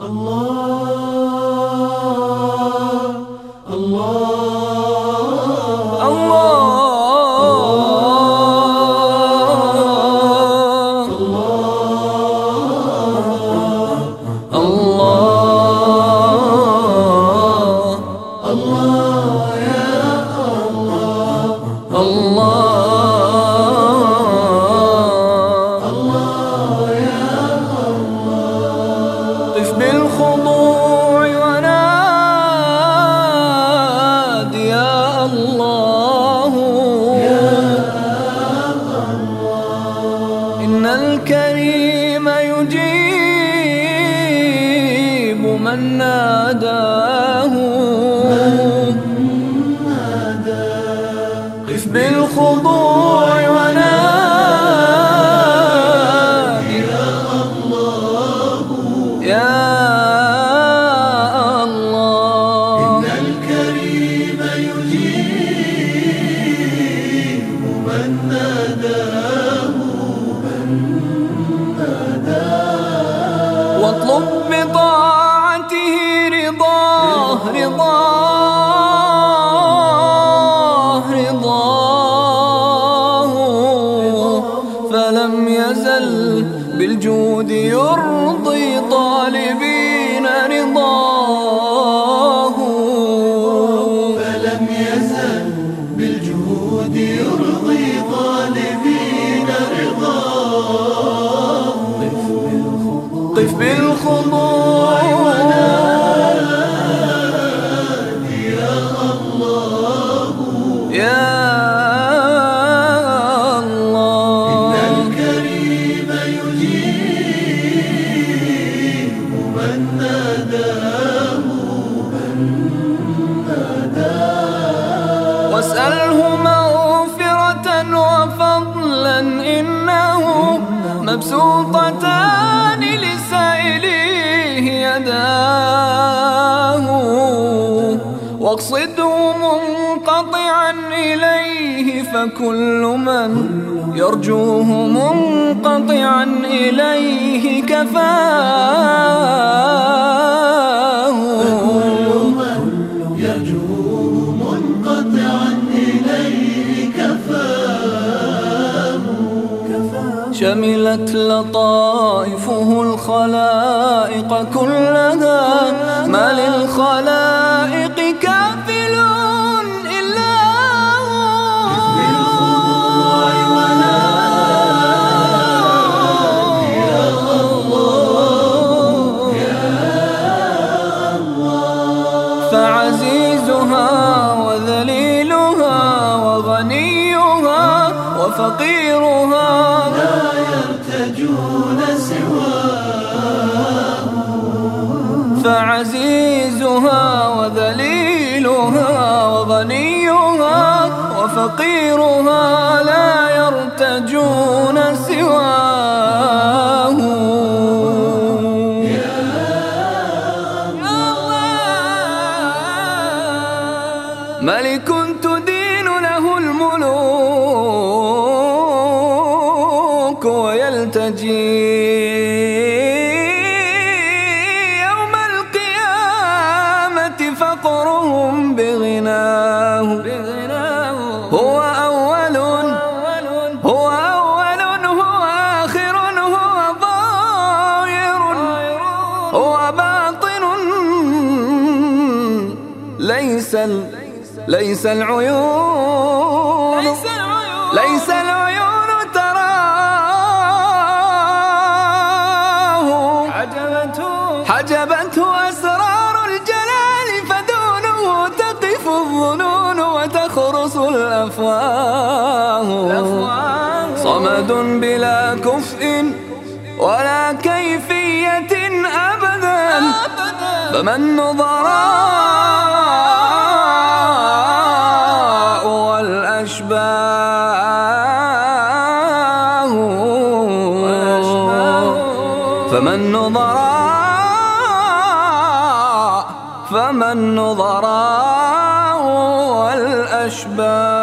الكريم ناداه قف بالخضوع الله يا الله. إن الكريم يجيب من ناداه واطلب بطاعته رضاه رضاه فلم يزل بالجود يرضي طالبين رضاه. فلم يزل بالجهود يرضي طالبين رضاه. قف بالخضوع. واسأله مغفرة وفضلا إنه مبسوطتان لسائليه يداه. واقصده منقطعا إليه فكل من يرجوه منقطعا إليه كفاه. شملت لطائفه الخلائق كلها. ما للخلائق كافل إلا فعزيزها وذليلها وغنيها وفقيرها. يرتجون سواه فعزيزها وذليلها وغنيها وفقيرها لا يرتجون سواه ملك تدين له الملوك. ليس ال... ليس العيون. ليس العيون. تراه. حجبته. حجبته أسرار الجلال فدونه تقف الظنون وتخرس الأفواه. صمد بلا كفء ولا كيفية أبدا. فمن نظراء فمن نظراء فمن نظراء والأشباه.